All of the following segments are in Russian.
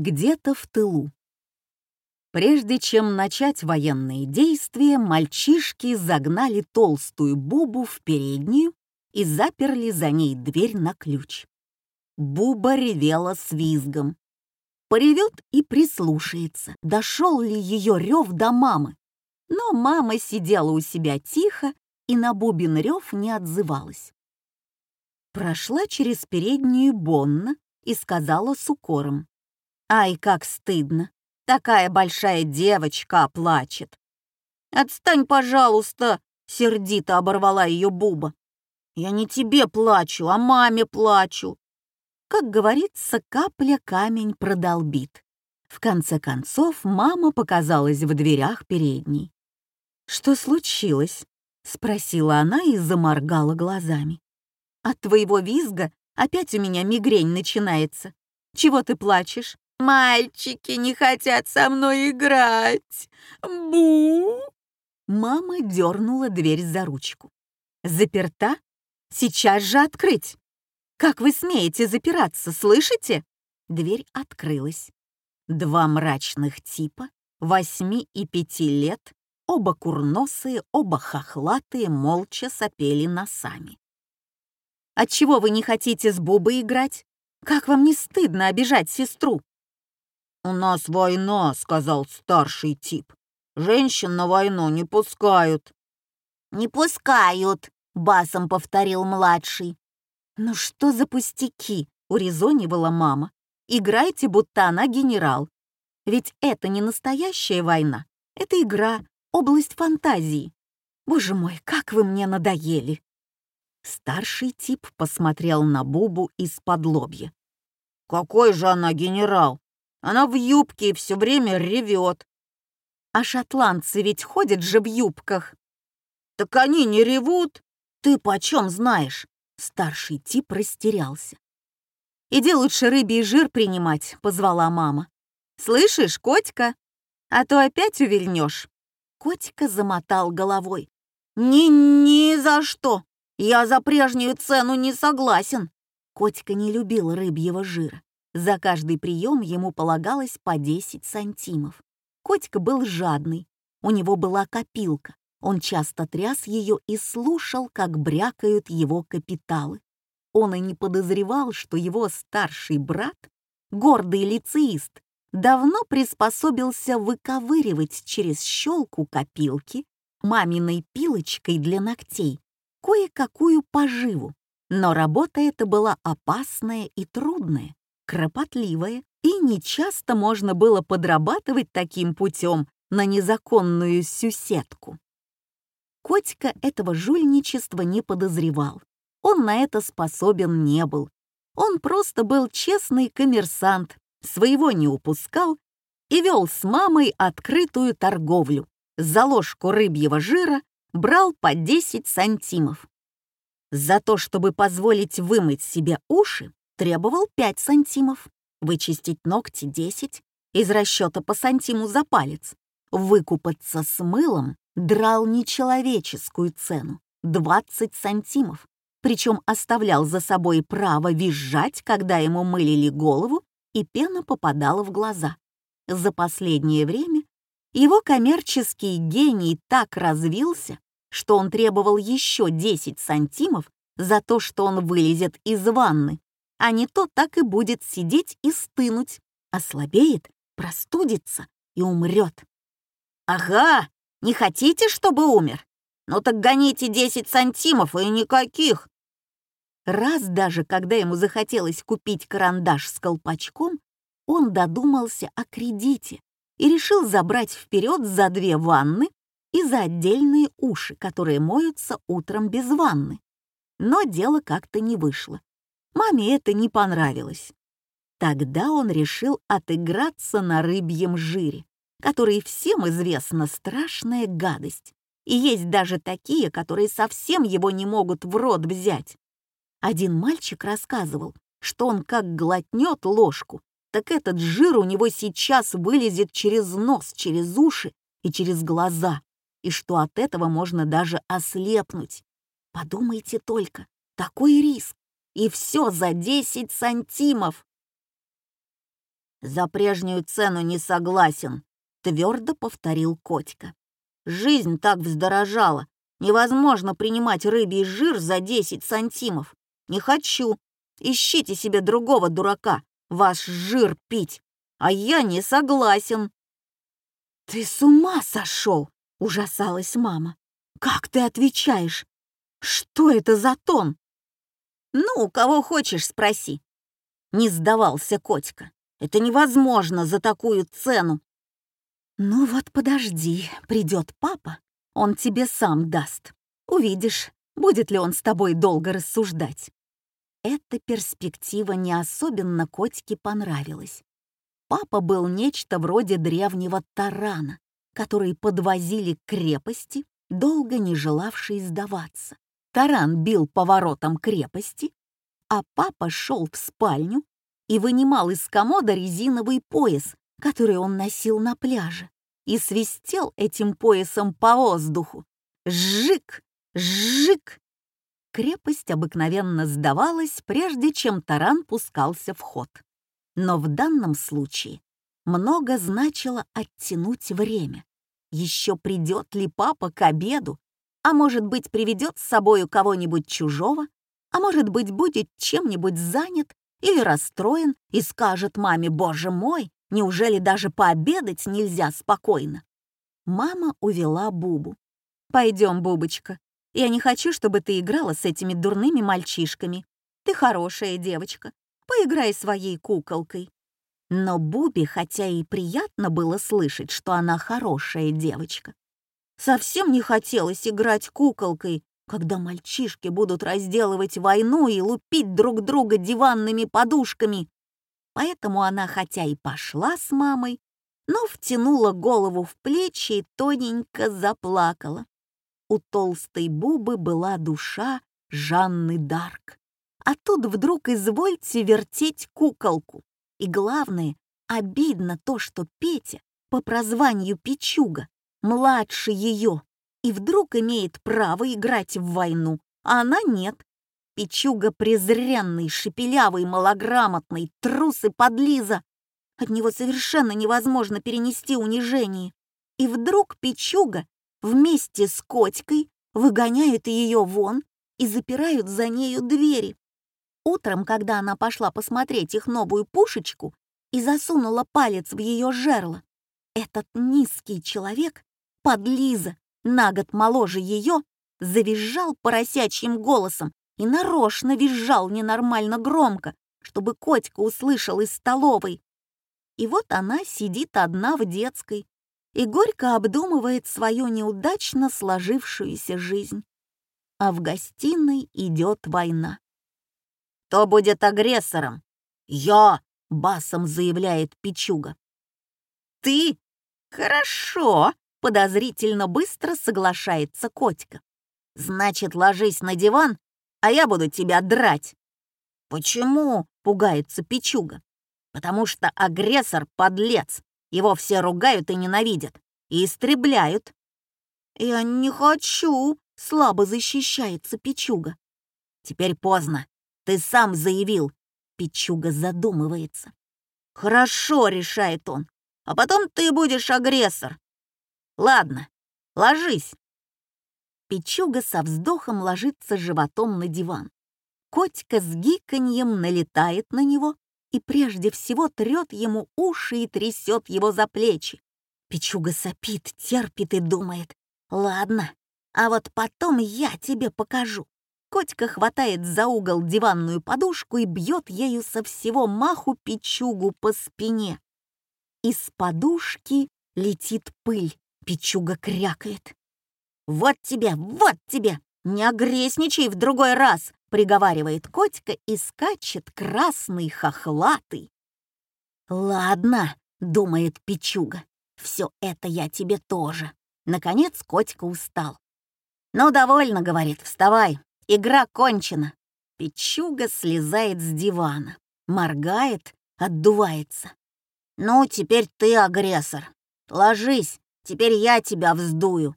где-то в тылу. Прежде чем начать военные действия, мальчишки загнали толстую Бубу в переднюю и заперли за ней дверь на ключ. Буба ревела с визгом. Поревет и прислушается, дошел ли ее рев до мамы. Но мама сидела у себя тихо и на Бубин рев не отзывалась. Прошла через переднюю Бонна и сказала с укором. «Ай, как стыдно! Такая большая девочка плачет!» «Отстань, пожалуйста!» — сердито оборвала ее Буба. «Я не тебе плачу, а маме плачу!» Как говорится, капля камень продолбит. В конце концов, мама показалась в дверях передней. «Что случилось?» — спросила она и заморгала глазами. От твоего визга опять у меня мигрень начинается. Чего ты плачешь? Мальчики не хотят со мной играть. Бу! Мама дернула дверь за ручку. Заперта? Сейчас же открыть. Как вы смеете запираться, слышите? Дверь открылась. Два мрачных типа, восьми и пяти лет, оба курносые, оба хохлатые, молча сопели носами. Отчего вы не хотите с Бубой играть? Как вам не стыдно обижать сестру?» «У нас война», — сказал старший тип. «Женщин на войну не пускают». «Не пускают», — басом повторил младший. «Ну что за пустяки?» — урезонивала мама. «Играйте, будто она генерал. Ведь это не настоящая война. Это игра, область фантазии. Боже мой, как вы мне надоели!» Старший тип посмотрел на Бубу из-под лобья. «Какой же она генерал? Она в юбке и все время ревет. А шотландцы ведь ходят же в юбках. Так они не ревут. Ты почем знаешь? Старший тип растерялся. «Иди лучше рыбий жир принимать», — позвала мама. «Слышишь, котика? А то опять увильнешь». Котика замотал головой. «Ни, ни за что! «Я за прежнюю цену не согласен». Котика не любил рыбьего жира. За каждый прием ему полагалось по 10 сантимов. Котика был жадный. У него была копилка. Он часто тряс ее и слушал, как брякают его капиталы. Он и не подозревал, что его старший брат, гордый лицеист, давно приспособился выковыривать через щелку копилки маминой пилочкой для ногтей кое-какую поживу, но работа эта была опасная и трудная, кропотливая, и нечасто можно было подрабатывать таким путем на незаконную сюсетку. Котика этого жульничества не подозревал. Он на это способен не был. Он просто был честный коммерсант, своего не упускал и вел с мамой открытую торговлю. За ложку рыбьего жира брал по 10 сантимов. За то, чтобы позволить вымыть себе уши, требовал 5 сантимов, вычистить ногти 10, из расчета по сантиму за палец, выкупаться с мылом драл нечеловеческую цену — 20 сантимов, причем оставлял за собой право визжать, когда ему мылили голову и пена попадала в глаза. За последнее время его коммерческий гений так развился, что он требовал еще 10 сантимов за то, что он вылезет из ванны, а не то так и будет сидеть и стынуть, ослабеет, простудится и умрет. «Ага, не хотите, чтобы умер? Ну так гоните 10 сантимов и никаких!» Раз даже, когда ему захотелось купить карандаш с колпачком, он додумался о кредите и решил забрать вперед за две ванны и за отдельные уши, которые моются утром без ванны. Но дело как-то не вышло. Маме это не понравилось. Тогда он решил отыграться на рыбьем жире, который всем известна страшная гадость. И есть даже такие, которые совсем его не могут в рот взять. Один мальчик рассказывал, что он как глотнет ложку, так этот жир у него сейчас вылезет через нос, через уши и через глаза, и что от этого можно даже ослепнуть. Подумайте только, такой риск, и все за 10 сантимов. «За прежнюю цену не согласен», — твердо повторил Котька. «Жизнь так вздорожала. Невозможно принимать рыбий жир за 10 сантимов. Не хочу. Ищите себе другого дурака, ваш жир пить. А я не согласен». «Ты с ума сошел!» — ужасалась мама. «Как ты отвечаешь? Что это за тон?» «Ну, кого хочешь, спроси». Не сдавался Котька. «Это невозможно за такую цену». «Ну вот подожди, придет папа, он тебе сам даст. Увидишь, будет ли он с тобой долго рассуждать». Эта перспектива не особенно Котьке понравилась. Папа был нечто вроде древнего тарана, который подвозили к крепости, долго не желавший сдаваться. Таран бил по воротам крепости, а папа шел в спальню и вынимал из комода резиновый пояс, который он носил на пляже, и свистел этим поясом по воздуху. Жик! Жик! Крепость обыкновенно сдавалась, прежде чем таран пускался в ход. Но в данном случае много значило оттянуть время. Еще придет ли папа к обеду, а может быть, приведет с собою кого-нибудь чужого, а может быть, будет чем-нибудь занят или расстроен и скажет маме «Боже мой, неужели даже пообедать нельзя спокойно?» Мама увела Бубу. «Пойдем, Бубочка, я не хочу, чтобы ты играла с этими дурными мальчишками. Ты хорошая девочка, поиграй своей куколкой». Но Бубе, хотя и приятно было слышать, что она хорошая девочка, совсем не хотелось играть куколкой, когда мальчишки будут разделывать войну и лупить друг друга диванными подушками. Поэтому она хотя и пошла с мамой, но втянула голову в плечи и тоненько заплакала. У толстой Бубы была душа Жанны Дарк. А тут вдруг извольте вертеть куколку. И главное, обидно то, что Петя по прозванию Пичуга младше ее, и вдруг имеет право играть в войну, а она нет. Пичуга презренный, шепелявый, малограмотный, трус и подлиза. От него совершенно невозможно перенести унижение. И вдруг Пичуга вместе с Котькой выгоняют ее вон и запирают за нею двери. Утром, когда она пошла посмотреть их новую пушечку и засунула палец в ее жерло, этот низкий человек, подлиза, на год моложе ее, завизжал поросячьим голосом и нарочно визжал ненормально громко, чтобы Котька услышал из столовой. И вот она сидит одна в детской и горько обдумывает свою неудачно сложившуюся жизнь. А в гостиной идет война. Кто будет агрессором? Я, басом заявляет Пичуга. Ты? Хорошо, подозрительно быстро соглашается Котика. Значит, ложись на диван, а я буду тебя драть. Почему? пугается Пичуга. Потому что агрессор — подлец. Его все ругают и ненавидят. И истребляют. Я не хочу, слабо защищается Пичуга. Теперь поздно. Ты сам заявил. Пичуга задумывается. Хорошо, решает он. А потом ты будешь агрессор. Ладно, ложись. Пичуга со вздохом ложится животом на диван. Котика с гиканьем налетает на него и прежде всего трет ему уши и трясет его за плечи. Пичуга сопит, терпит и думает. «Ладно, а вот потом я тебе покажу». Котика хватает за угол диванную подушку и бьет ею со всего маху печугу по спине. Из подушки летит пыль, печуга крякает. «Вот тебе, вот тебе! Не огресничай в другой раз!» — приговаривает котика и скачет красный хохлатый. «Ладно», — думает Пичуга, — «все это я тебе тоже». Наконец котика устал. «Ну, довольно», — говорит, — «вставай, Игра кончена. Печуга слезает с дивана, моргает, отдувается. «Ну, теперь ты агрессор. Ложись, теперь я тебя вздую».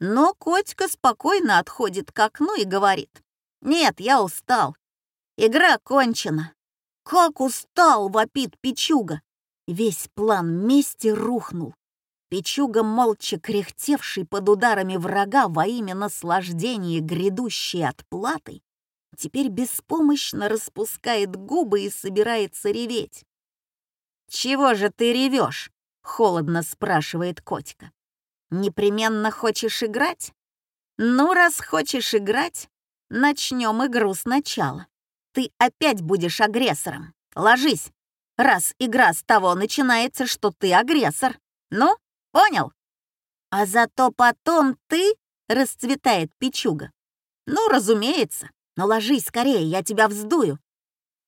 Но котика спокойно отходит к окну и говорит. «Нет, я устал. Игра кончена». «Как устал!» — вопит Печуга. Весь план мести рухнул. Пичуга, молча кряхтевший под ударами врага во имя наслаждения грядущей отплатой, теперь беспомощно распускает губы и собирается реветь. «Чего же ты ревешь?» — холодно спрашивает котика. «Непременно хочешь играть? Ну, раз хочешь играть, начнем игру сначала. Ты опять будешь агрессором. Ложись, раз игра с того начинается, что ты агрессор. Ну, понял? А зато потом ты расцветает печуга. Ну, разумеется. Но ложись скорее, я тебя вздую.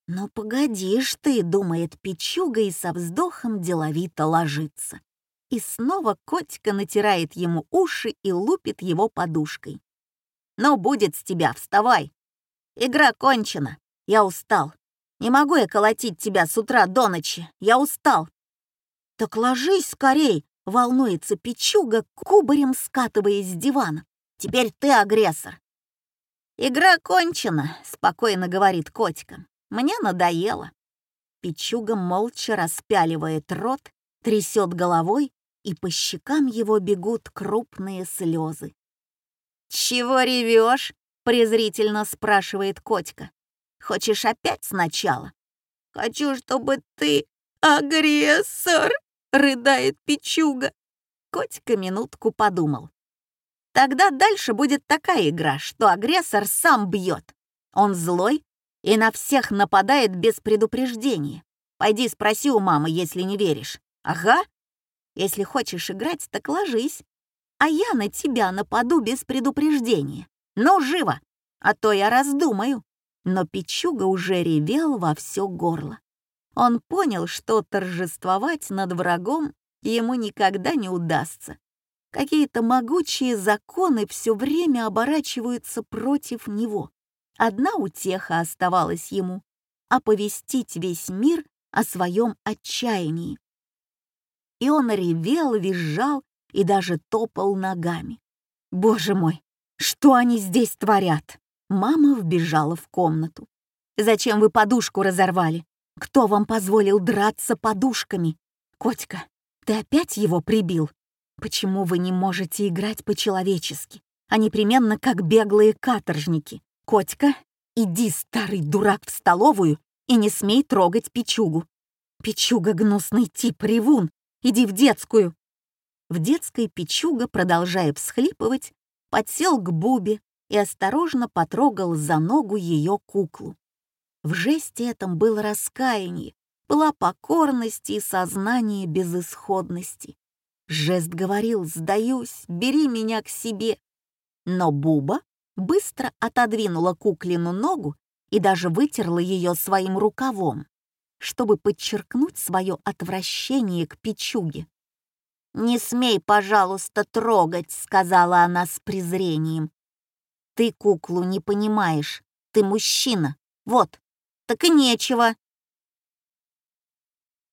«Ну погодишь ты», — думает Пичуга и со вздохом деловито ложится. И снова котика натирает ему уши и лупит его подушкой. «Ну, будет с тебя, вставай! Игра кончена, я устал. Не могу я колотить тебя с утра до ночи, я устал». «Так ложись скорей!» — волнуется Пичуга, кубарем скатываясь с дивана. «Теперь ты агрессор». «Игра кончена», — спокойно говорит котика. Мне надоело. Пичуга молча распяливает рот, трясет головой, и по щекам его бегут крупные слезы. «Чего ревешь?» — презрительно спрашивает котика. «Хочешь опять сначала?» «Хочу, чтобы ты агрессор!» — рыдает Пичуга. Котика минутку подумал. Тогда дальше будет такая игра, что агрессор сам бьет. Он злой, и на всех нападает без предупреждения. Пойди спроси у мамы, если не веришь. Ага. Если хочешь играть, так ложись. А я на тебя нападу без предупреждения. Ну, живо, а то я раздумаю. Но Пичуга уже ревел во все горло. Он понял, что торжествовать над врагом ему никогда не удастся. Какие-то могучие законы все время оборачиваются против него. Одна утеха оставалась ему — оповестить весь мир о своем отчаянии. И он ревел, визжал и даже топал ногами. «Боже мой, что они здесь творят?» Мама вбежала в комнату. «Зачем вы подушку разорвали? Кто вам позволил драться подушками? Котька, ты опять его прибил? Почему вы не можете играть по-человечески, а непременно как беглые каторжники? «Котька, иди, старый дурак, в столовую и не смей трогать печугу. Печуга — гнусный тип, ревун, иди в детскую». В детской печуга, продолжая всхлипывать, подсел к Бубе и осторожно потрогал за ногу ее куклу. В жесте этом было раскаяние, была покорность и сознание безысходности. Жест говорил «Сдаюсь, бери меня к себе». Но Буба быстро отодвинула куклину ногу и даже вытерла ее своим рукавом, чтобы подчеркнуть свое отвращение к печуге. «Не смей, пожалуйста, трогать», — сказала она с презрением. «Ты куклу не понимаешь, ты мужчина, вот, так и нечего».